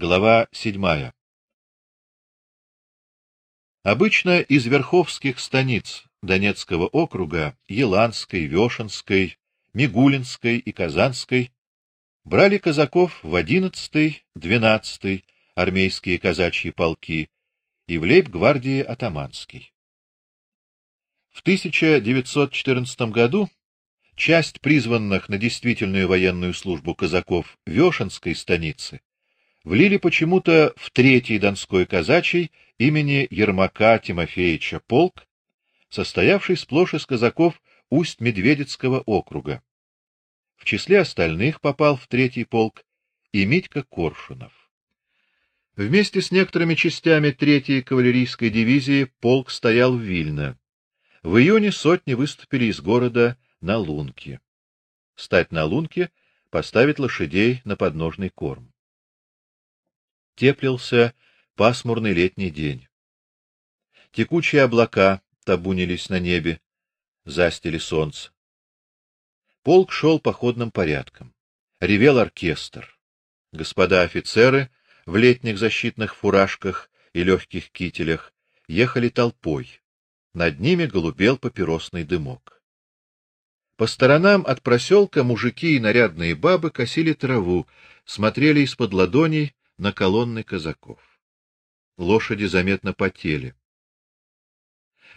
Глава 7. Обычно из верховских станиц Донецкого округа, Еланской, Вешенской, Мигулинской и Казанской брали казаков в 11-й, 12-й армейские казачьи полки и в лейб-гвардии атаманский. В 1914 году часть призванных на действительную военную службу казаков Вешенской станицы влили почему-то в третий Донской казачий имени Ермака Тимофеевича полк, состоявший сплошь из казаков Усть-Медведецкого округа. В числе остальных попал в третий полк и Митька Коршунов. Вместе с некоторыми частями третьей кавалерийской дивизии полк стоял в Вильно. В июне сотни выступили из города на лунки. Стать на лунке, поставить лошадей на подножный корм. Теплился пасмурный летний день. Текучие облака табунились на небе, застили солнце. Полк шел походным порядком. Ревел оркестр. Господа офицеры в летних защитных фуражках и легких кителях ехали толпой. Над ними голубел папиросный дымок. По сторонам от проселка мужики и нарядные бабы косили траву, смотрели из-под ладоней на колонны казаков. Лошади заметно потели.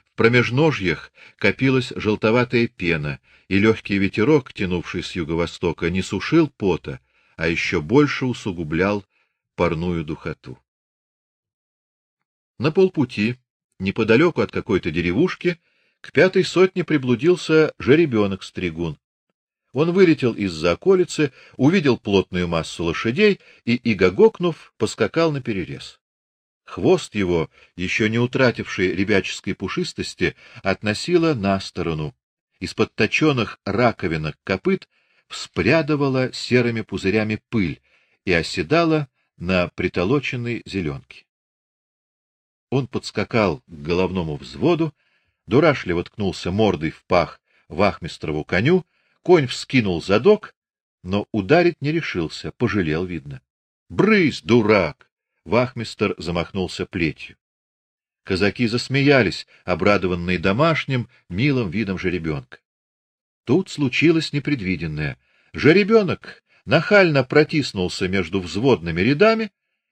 В промежножьях копилась желтоватая пена, и легкий ветерок, тянувший с юго-востока, не сушил пота, а еще больше усугублял парную духоту. На полпути неподалеку от какой-то деревушки к пятой сотне приблудился жеребенок-стригун. Он вылетел из-за околицы, увидел плотную массу лошадей и, игогокнув, поскакал на перерез. Хвост его, еще не утративший ребяческой пушистости, относило на сторону. Из-под точенных раковинок копыт вспрядывала серыми пузырями пыль и оседала на притолоченной зеленке. Он подскакал к головному взводу, дурашливо ткнулся мордой в пах вахмистрову коню, конь вскинул задок, но ударить не решился, пожалел видно. Брысь, дурак! Вахмистр замахнулся плетью. Казаки засмеялись, обрадованные домашним, милым видом жеребенка. Тут случилось непредвиденное. Жеребенок нахально протиснулся между взводными рядами,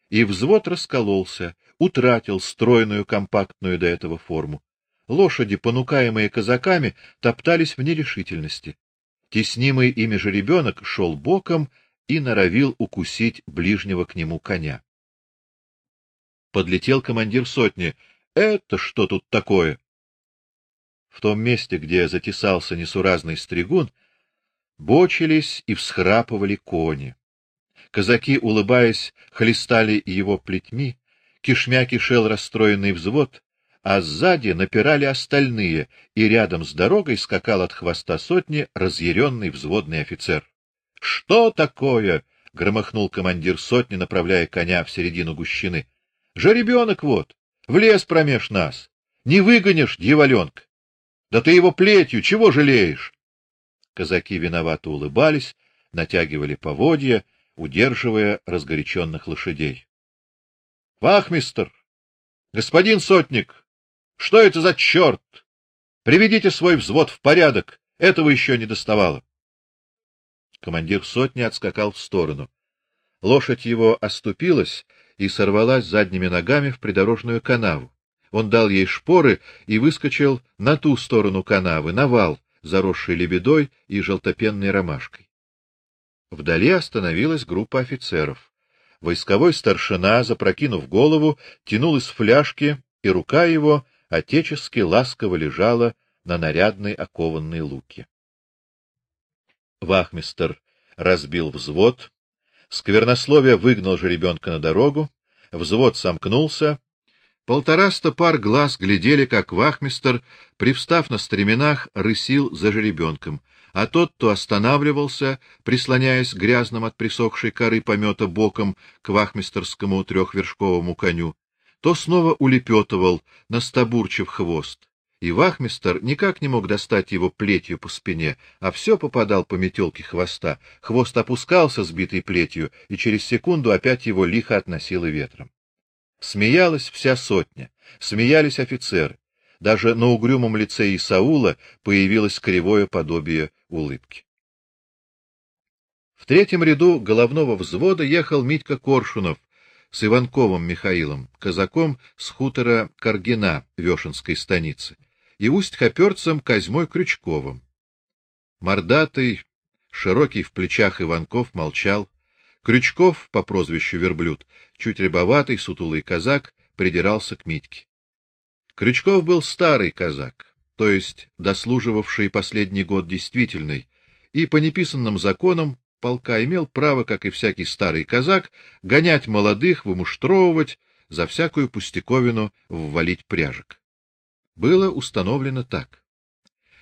и взвод раскололся, утратил стройную компактную до этого форму. Лошади, понукаемые казаками, топтались в нерешительности. Теснимый ими же ребенок шел боком и норовил укусить ближнего к нему коня. Подлетел командир сотни. Это что тут такое? В том месте, где затесался несуразный стригун, бочились и всхрапывали кони. Казаки, улыбаясь, хлестали его плетьми, кишмя кишел расстроенный взвод, а сзади напирали остальные, и рядом с дорогой скакал от хвоста сотни разъяренный взводный офицер. Что такое? громыхнул командир сотни, направляя коня в середину гущины. Жеребенок вот, в лес промеж нас. Не выгонишь дьяволенка. Да ты его плетью чего жалеешь? Казаки виновато улыбались, натягивали поводья, удерживая разгоряченных лошадей. Вахмистр, господин сотник, что это за черт? Приведите свой взвод в порядок, этого еще не доставало. Командир сотни отскакал в сторону. Лошадь его оступилась и сорвалась задними ногами в придорожную канаву. Он дал ей шпоры и выскочил на ту сторону канавы, на вал, заросший лебедой и желтопенной ромашкой. Вдали остановилась группа офицеров. Войсковой старшина, запрокинув голову, тянул из фляжки, и рука его отечески ласково лежала на нарядной окованной луке. Вахмистр разбил взвод, сквернословие выгнал жеребенка на дорогу, взвод сомкнулся, полтораста пар глаз глядели, как вахмистр, привстав на стременах, рысил за жеребенком, а тот то останавливался, прислоняясь грязным от присохшей коры помета боком к вахмистерскому трехвершковому коню, то снова улепетывал, настабурчив хвост, и вахмистр никак не мог достать его плетью по спине, а все попадал по метелке хвоста. Хвост опускался сбитой плетью, и через секунду опять его лихо относило ветром. Смеялась вся сотня, смеялись офицеры. Даже на угрюмом лице Исаула появилось кривое подобие улыбки. В третьем ряду головного взвода ехал Митька Коршунов с Иванковым Михаилом, казаком с хутора Каргина Вешенской станицы и усть-хоперцем Козьмой Крючковым. Мордатый, широкий в плечах Иванков молчал. Крючков по прозвищу Верблюд, чуть рябоватый, сутулый казак, придирался к Митьке. Крючков был старый казак, то есть дослуживавший последний год действительный, и по неписанным законам полка имел право, как и всякий старый казак, гонять молодых, вымуштровывать, за всякую пустяковину ввалить пряжек было установлено так: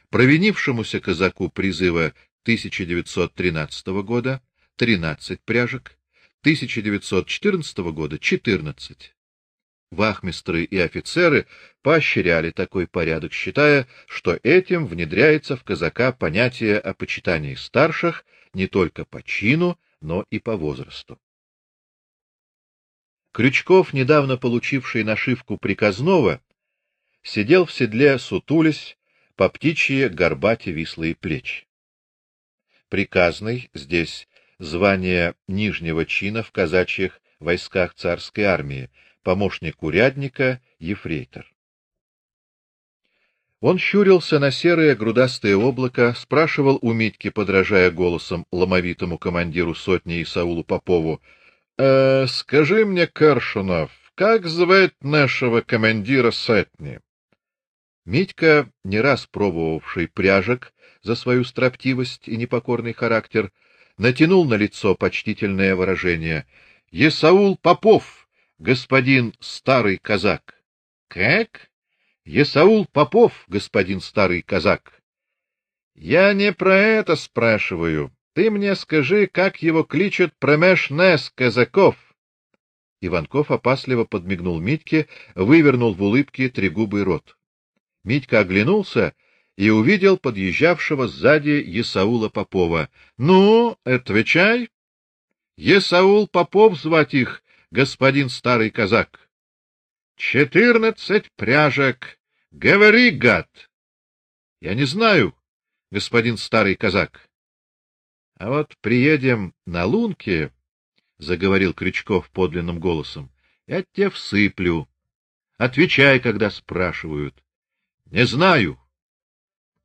провинившемуся казаку призыва 1913 года 13 пряжек, 1914 года 14. Вахмистры и офицеры поощряли такой порядок, считая, что этим внедряется в казака понятие о почитании старших не только по чину, но и по возрасту. Крючков, недавно получивший нашивку приказного, сидел в седле, сутулясь, по птичьи горбати вислые плечи. Приказный здесь звание нижнего чина в казачьих войсках царской армии, помощник урядника, ефрейтор. Он щурился на серое грудастое облако, спрашивал у Митьки, подражая голосом ломовитому командиру сотни Исаулу Попову: "Э, скажи мне, Каршунов, как звать нашего командира сотни?" Митька, не раз пробовавший пряжек за свою строптивость и непокорный характер, натянул на лицо почтительное выражение: "Есаул Попов, господин старый казак". "Как? Есаул Попов, господин старый казак". "Я не про это спрашиваю. Ты мне скажи, как его кличут промеж нас, казаков?" Иванков опасливо подмигнул Митьке, вывернул в улыбке трегубый рот. Митька оглянулся и увидел подъезжавшего сзади Есаула Попова. Ну, отвечай. Есаул Попов звать их, господин старый казак. Четырнадцать пряжек. Говори, гад. Я не знаю, господин старый казак. А вот приедем на лунке, заговорил Крючков подлинным голосом. Я тебе всыплю. Отвечай, когда спрашивают. Не знаю.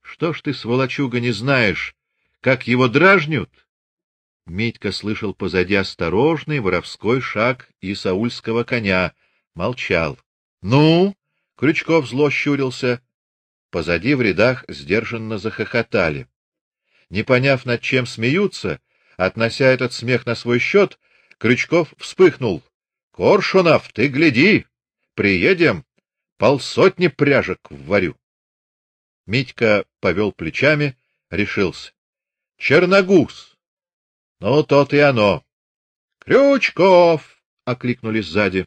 Что ж ты, сволочуга, не знаешь, как его дражнют? Митька слышал позади осторожный воровской шаг исаульского коня, молчал. Ну, Крючков зло щурился. Позади в рядах сдержанно захохотали. Не поняв, над чем смеются, относя этот смех на свой счет, Крючков вспыхнул. Коршунов, ты гляди, приедем, полсотни пряжек вварю. Митька повел плечами, решился. Черногуз. Ну тот и оно. Крючков, окликнули сзади.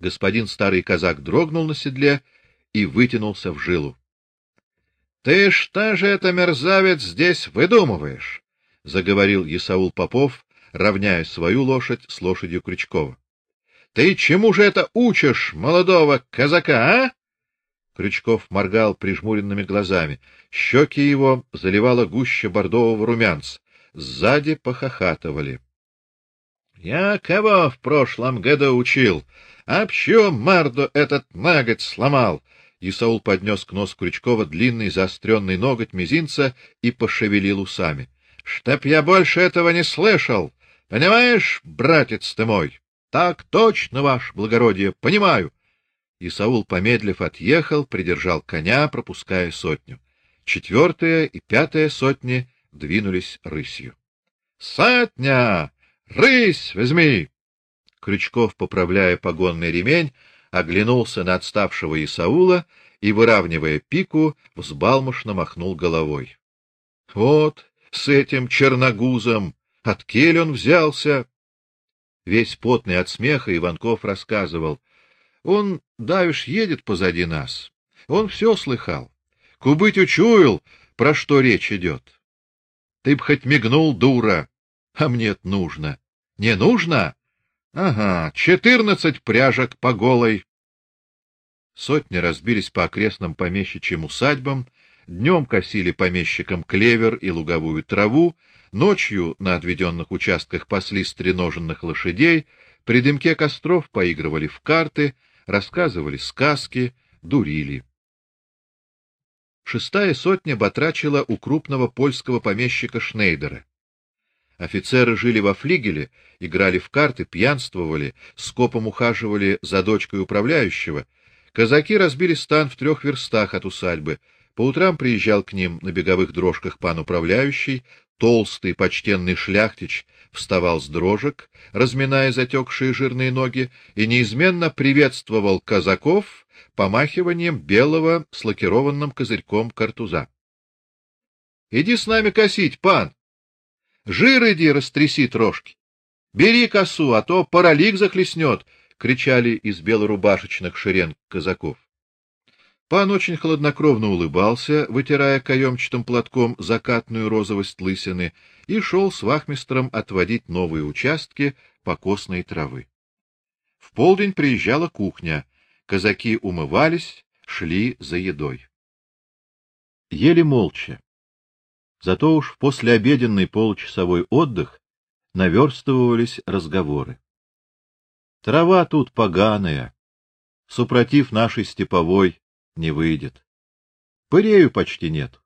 Господин старый казак дрогнул на седле и вытянулся в жилу. Ты что же это, мерзавец, здесь выдумываешь? заговорил Исаул Попов, равняя свою лошадь с лошадью Крючкова. Ты чему же это учишь молодого казака, а? Крючков моргал прижмуренными глазами. Щеки его заливала гуща бордового румянца. Сзади похохатывали. Я кого в прошлом году учил? А чё морду этот ноготь сломал? Исаул поднес к носу Крючкова длинный заостренный ноготь мизинца и пошевелил усами. Чтоб я больше этого не слышал. Понимаешь, братец ты мой? Так точно, ваше благородие, понимаю. И Саул, помедлив, отъехал, придержал коня, пропуская сотню. Четвертая и пятая сотни двинулись рысью. Сотня! Рысь возьми! Крючков, поправляя погонный ремень, оглянулся на отставшего Исаула и, выравнивая пику, взбалмошно махнул головой. Вот с этим черногузом от кель он взялся. Весь потный от смеха Иванков рассказывал: он давишь едет позади нас, Он все слыхал. Кубыть учуял, про что речь идет. Ты б хоть мигнул, дура, а мне нужно. Не нужно? Ага, четырнадцать пряжек по голой. Сотни разбились по окрестным помещичьим усадьбам, днем косили помещикам клевер и луговую траву, ночью на отведенных участках пасли стреноженных лошадей, при дымке костров поигрывали в карты, рассказывали сказки, дурили. Шестая сотня батрачила у крупного польского помещика Шнейдера. Офицеры жили во флигеле, играли в карты, пьянствовали, скопом ухаживали за дочкой управляющего. Казаки разбили стан в трех верстах от усадьбы. По утрам приезжал к ним на беговых дрожках пан управляющий, толстый почтенный шляхтич вставал с дрожек, разминая затекшие жирные ноги, и неизменно приветствовал казаков помахиванием белого с лакированным козырьком картуза. Иди с нами косить, пан. Жир иди растряси трошки. Бери косу, а то паралик захлестнет, кричали из белорубашечных шеренг казаков. Пан очень хладнокровно улыбался, вытирая каемчатым платком закатную розовость лысины, и шел с вахмистром отводить новые участки покосной травы. В полдень приезжала кухня. Казаки умывались, шли за едой. Ели молча. Зато уж в послеобеденный получасовой отдых наверстывались разговоры. Трава тут поганая, супротив нашей степовой не выйдет. Пырею почти нет.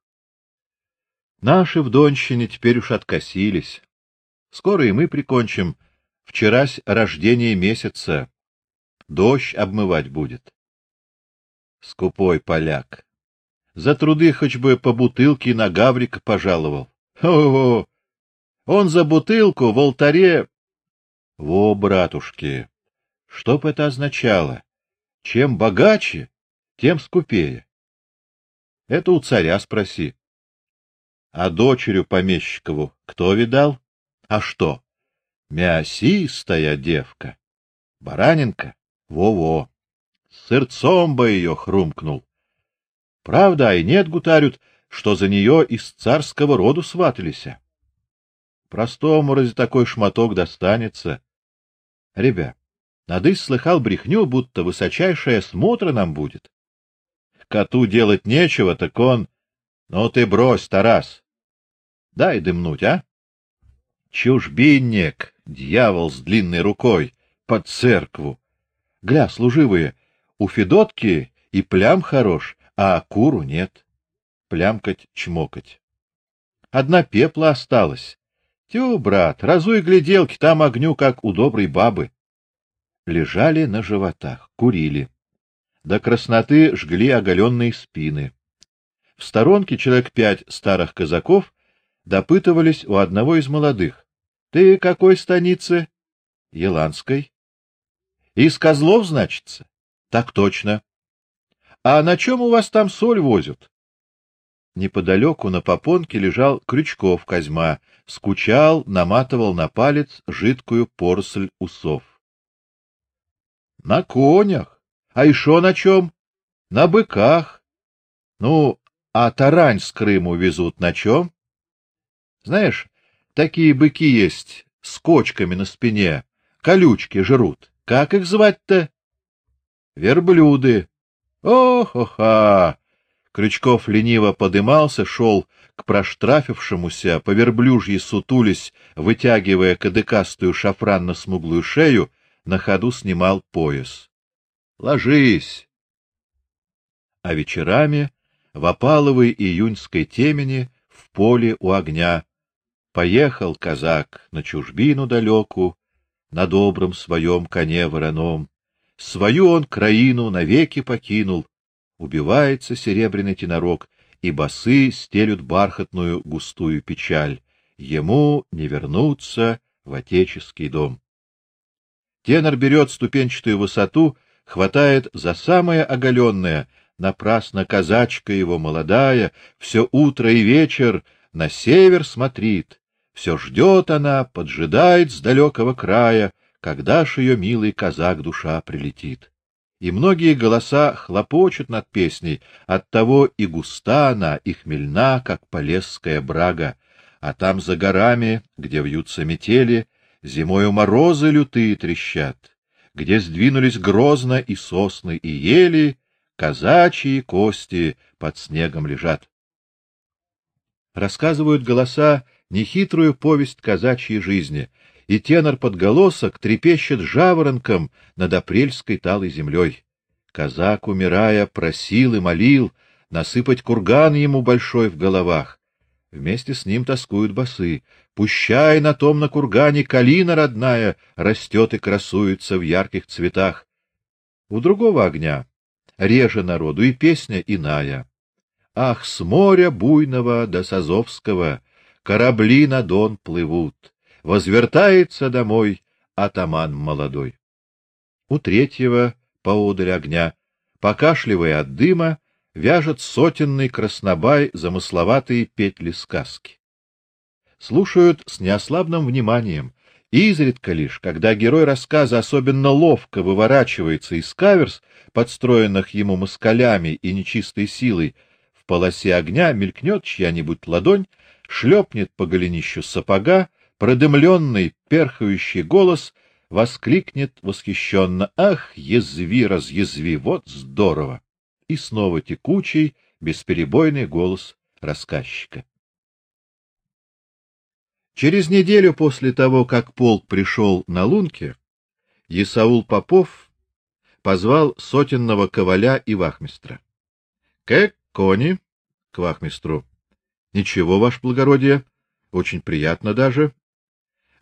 Наши в Донщине теперь уж откосились. Скоро и мы прикончим. Вчерась рождение месяца. Дождь обмывать будет. Скупой поляк. За труды хоть бы по бутылке на гаврика пожаловал. О, он за бутылку в алтаре. Во, братушки, что б это означало? Чем богаче, тем скупее. Это у царя спроси. А дочерю помещикову кто видал? А что? Мясистая девка. Бараненка? Во-во. Сырцом бы ее хрумкнул. Правда, и нет гутарют, что за нее из царского роду сватались. Простому ради такой шматок достанется. Ребят, надысь слыхал брехню, будто высочайшая смотра нам будет коту делать нечего, так он... Ну ты брось, Тарас. Дай дымнуть, а? Чужбинник, дьявол с длинной рукой, под церкву. Гля, служивые, у Федотки и плям хорош, а куру нет. Плямкать, чмокать. Одна пепла осталась. Тю, брат, разуй гляделки, там огню, как у доброй бабы. Лежали на животах, курили до красноты жгли оголенные спины. В сторонке человек пять старых казаков допытывались у одного из молодых: "Ты какой станицы?" "Еланской". "Из Козлов, значится?" "Так точно". "А на чем у вас там соль возят?" Неподалеку на попонке лежал Крючков Козьма, скучал, наматывал на палец жидкую поросль усов. На конях а еще на чем? На быках. Ну, а тарань с Крыму везут на чем? Знаешь, такие быки есть с кочками на спине, колючки жрут. Как их звать-то? Верблюды. Ох-ха! Крючков лениво подымался, шел к проштрафившемуся, по верблюжьи сутулись, вытягивая кадыкастую шафранно-смуглую шею, на ходу снимал пояс. Ложись. А вечерами в опаловой июньской темени в поле у огня поехал казак на чужбину далеку на добром своем коне вороном. Свою он краину навеки покинул. Убивается серебряный тенорок, и басы стелют бархатную густую печаль. Ему не вернуться в отеческий дом. Тенор берет ступенчатую высоту хватает за самое оголенное, напрасно казачка его молодая, все утро и вечер на север смотрит, все ждет она, поджидает с далекого края, когда ж ее милый казак душа прилетит. и многие голоса хлопочут над песней, оттого и густа она, и хмельна, как полесская брага, а там за горами, где вьются метели, зимою морозы лютые трещат, где сдвинулись грозно и сосны, и ели, казачьи кости под снегом лежат. Рассказывают голоса нехитрую повесть казачьей жизни, и тенор подголосок трепещет жаворонком над апрельской талой землей. Казак, умирая, просил и молил насыпать курган ему большой в головах. Вместе с ним тоскуют басы. Пущай на том на кургане калина родная растет и красуется в ярких цветах. У другого огня реже народу и песня иная. Ах, с моря буйного до Сазовского корабли на Дон плывут возвертается домой атаман молодой. У третьего поодаль огня, покашливая от дыма, вяжет сотенный краснобай замысловатые петли сказки. Слушают с неослабным вниманием, изредка лишь, когда герой рассказа особенно ловко выворачивается из каверс, подстроенных ему москалями и нечистой силой, в полосе огня мелькнет чья-нибудь ладонь, шлепнет по голенищу сапога, продымленный, перхающий голос воскликнет восхищенно: "Ах, язви, разъязви, вот здорово!" И снова текучий, бесперебойный голос рассказчика. Через неделю после того, как полк пришел на лунки, Исаул Попов позвал сотенного коваля и вахмистра. "Как кони?" к вахмистру. "Ничего, ваше благородие, очень приятно даже.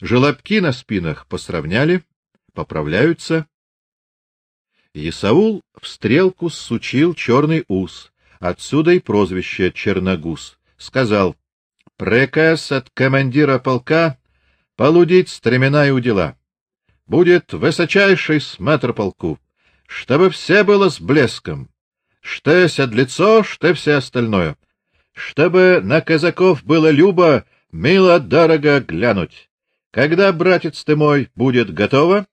Желобки на спинах посравняли, поправляются. Исаул в стрелку сучил черный ус, отсюда и прозвище Черногуз. Сказал: "Приказ от командира полка полудить стремена и удила. Будет высочайший смотр полку, чтобы все было с блеском, что седлецо, что все остальное, чтобы на казаков было любо, мило дорого глянуть. Когда, братец ты мой, будет готово?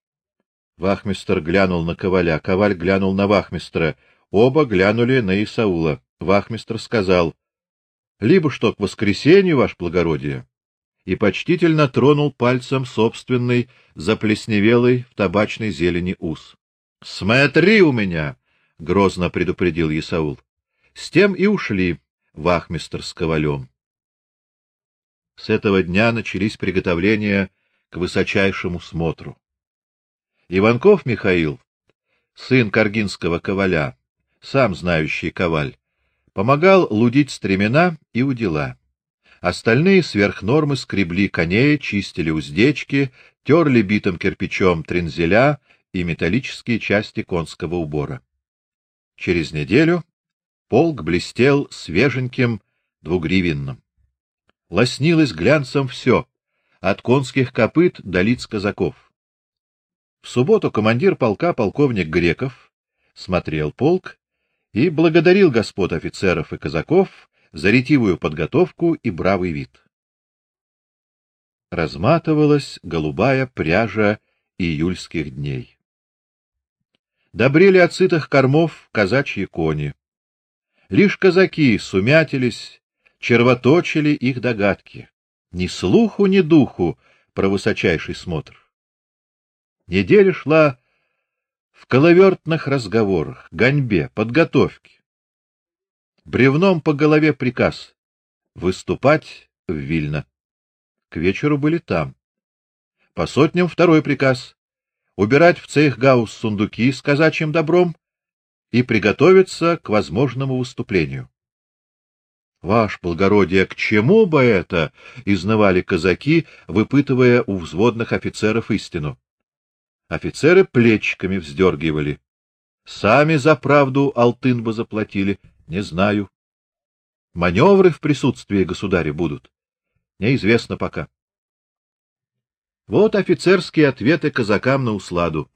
Вахмистр глянул на коваля, коваль глянул на вахмистра, оба глянули на Исаула. Вахмистр сказал: "Либо что к воскресенью, ваше благородие", и почтительно тронул пальцем собственный заплесневелый в табачной зелени ус. "Смотри у меня", грозно предупредил Исаул. С тем и ушли вахмистр с ковалем. С этого дня начались приготовления к высочайшему смотру. Иванков Михаил, сын Каргинского коваля, сам знающий коваль, помогал лудить стремена и удила. Остальные сверх нормы скребли коней, чистили уздечки, терли битым кирпичом трензеля и металлические части конского убора. Через неделю полк блестел свеженьким двугривенным лоснилось глянцем все, от конских копыт до лиц казаков. В субботу командир полка полковник Греков смотрел полк и благодарил господ офицеров и казаков за ретивую подготовку и бравый вид. Разматывалась голубая пряжа июльских дней. Добрели от сытых кормов казачьи кони. Лишь казаки сумятились червоточили их догадки. Ни слуху, ни духу про высочайший смотр. Неделя шла в коловертных разговорах, гоньбе, подготовке. Бревном по голове приказ выступать в Вильно. К вечеру были там. По сотням второй приказ убирать в цейхгаус сундуки с казачьим добром и приготовиться к возможному выступлению. Ваш благородие, к чему бы это? изнывали казаки, выпытывая у взводных офицеров истину. Офицеры плечиками вздергивали. Сами за правду алтын бы заплатили, не знаю. Маневры в присутствии государя будут. Неизвестно пока. Вот офицерские ответы казакам на усладу.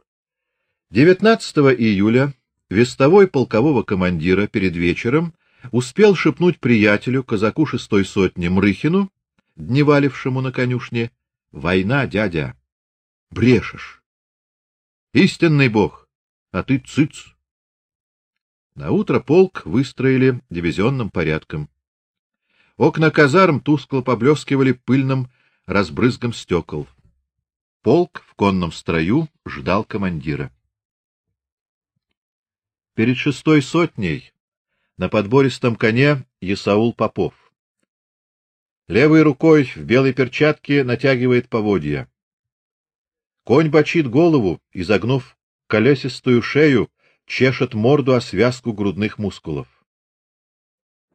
19 июля вестовой полкового командира перед вечером успел шепнуть приятелю, казаку шестой сотни Мрыхину, дневалившему на конюшне: "Война, дядя. Брешешь. Истинный бог, а ты цыц, На утро полк выстроили дивизионным порядком. Окна казарм тускло поблескивали пыльным разбрызгом стекол. Полк в конном строю ждал командира. Перед шестой сотней на подбористом коне Исаул Попов. Левой рукой в белой перчатке натягивает поводья. Конь бочит голову, изогнув колесистую шею, чешет морду о связку грудных мускулов.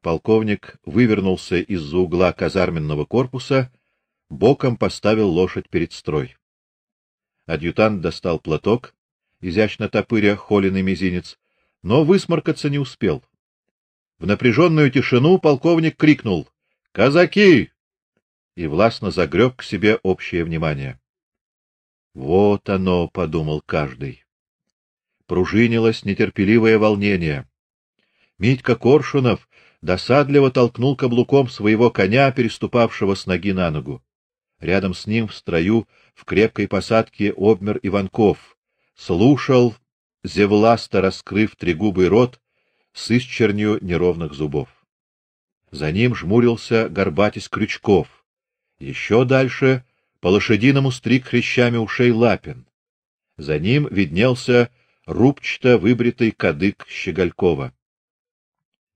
Полковник вывернулся из-за угла казарменного корпуса, боком поставил лошадь перед строй. Адъютант достал платок, изящно топыря холеный мизинец, но высморкаться не успел. В напряженную тишину полковник крикнул: "Казаки!" и властно загреб к себе общее внимание. Вот оно, подумал каждый. Пружинилось нетерпеливое волнение. Митька Коршунов досадливо толкнул каблуком своего коня, переступавшего с ноги на ногу. Рядом с ним в строю в крепкой посадке обмер Иванков, слушал, зевласто раскрыв трегубый рот с исчернью неровных зубов. За ним жмурился горбатись Крючков. Еще дальше по лошадиному стриг хрящами ушей Лапин. За ним виднелся рубчато выбритый кадык Щеголькова.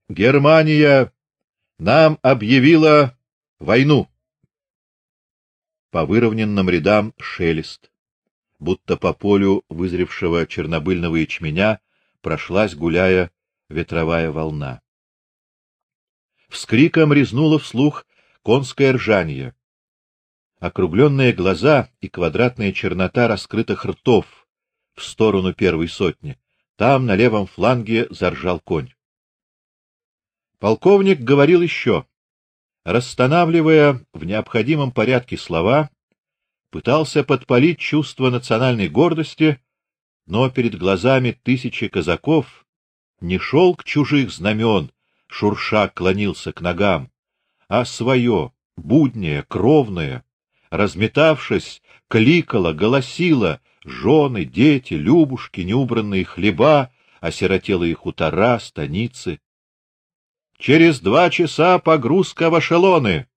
Германия нам объявила войну. По выровненным рядам шелест, будто по полю вызревшего чернобыльного ячменя прошлась гуляя ветровая волна. Вскриком резнуло вслух конское ржанье округленные глаза и квадратная чернота раскрытых ртов в сторону первой сотни. Там на левом фланге заржал конь. Полковник говорил еще, расстанавливая в необходимом порядке слова, пытался подпалить чувство национальной гордости, но перед глазами тысячи казаков не шел к чужих знамен, шурша клонился к ногам, а свое, буднее, кровное, разметавшись, кликала, голосила: жены, дети, любушки, неубранные хлеба, осиротелые хутора, станицы. Через два часа погрузка в эшелоны.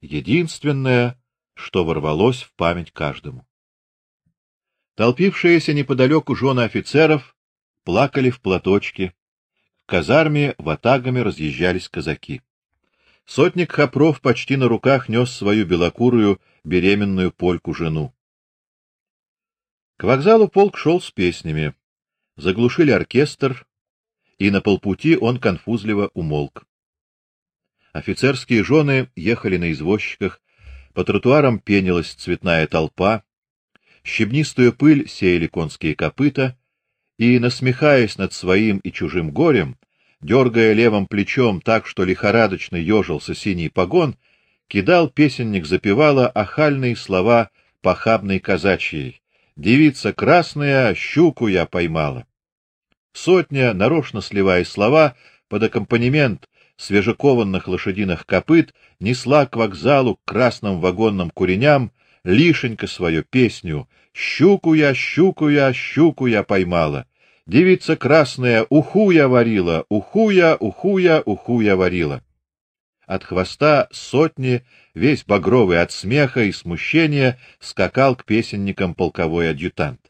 Единственное, что ворвалось в память каждому. Толпившиеся неподалеку жены офицеров плакали в платочке. В казарме ватагами разъезжались казаки. Сотник Хопров почти на руках нес свою белокурую беременную польку жену. К вокзалу полк шел с песнями. Заглушили оркестр, и на полпути он конфузливо умолк. Офицерские жены ехали на извозчиках, по тротуарам пенилась цветная толпа, щебнистую пыль сеяли конские копыта, и насмехаясь над своим и чужим горем, дергая левым плечом так, что лихорадочно ежился синий погон, кидал песенник запевала охальные слова похабной казачьей: "Девица красная, щуку я поймала". Сотня, нарочно сливая слова под аккомпанемент свежекованных лошадиных копыт, несла к вокзалу к красным вагонным куреням лишенько свою песню: "Щуку я, щуку я, щуку я поймала". Девица красная, уху я варила, уху я, уху я, уху я варила. От хвоста сотни, весь багровый от смеха и смущения, скакал к песенникам полковой адъютант.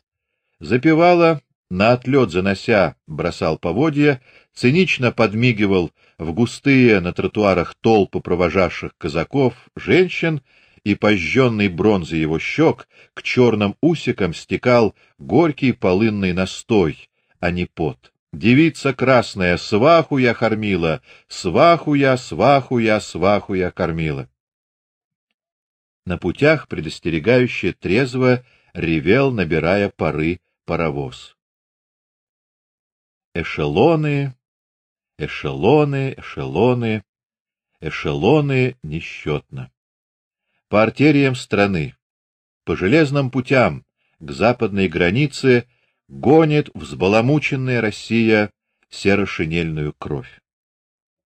Запевала, на отлет занося, бросал поводья, цинично подмигивал в густые на тротуарах толпы провожавших казаков, женщин, и пожженный бронзой его щек к черным усикам стекал горький полынный настой, а не пот. Девица красная, сваху я кормила, сваху я, сваху я, сваху я кормила. На путях предостерегающе трезво ревел, набирая пары, паровоз. Эшелоны, эшелоны, эшелоны, эшелоны несчетно. По артериям страны, по железным путям к западной границе гонит взбаламученная Россия серо-шинельную кровь.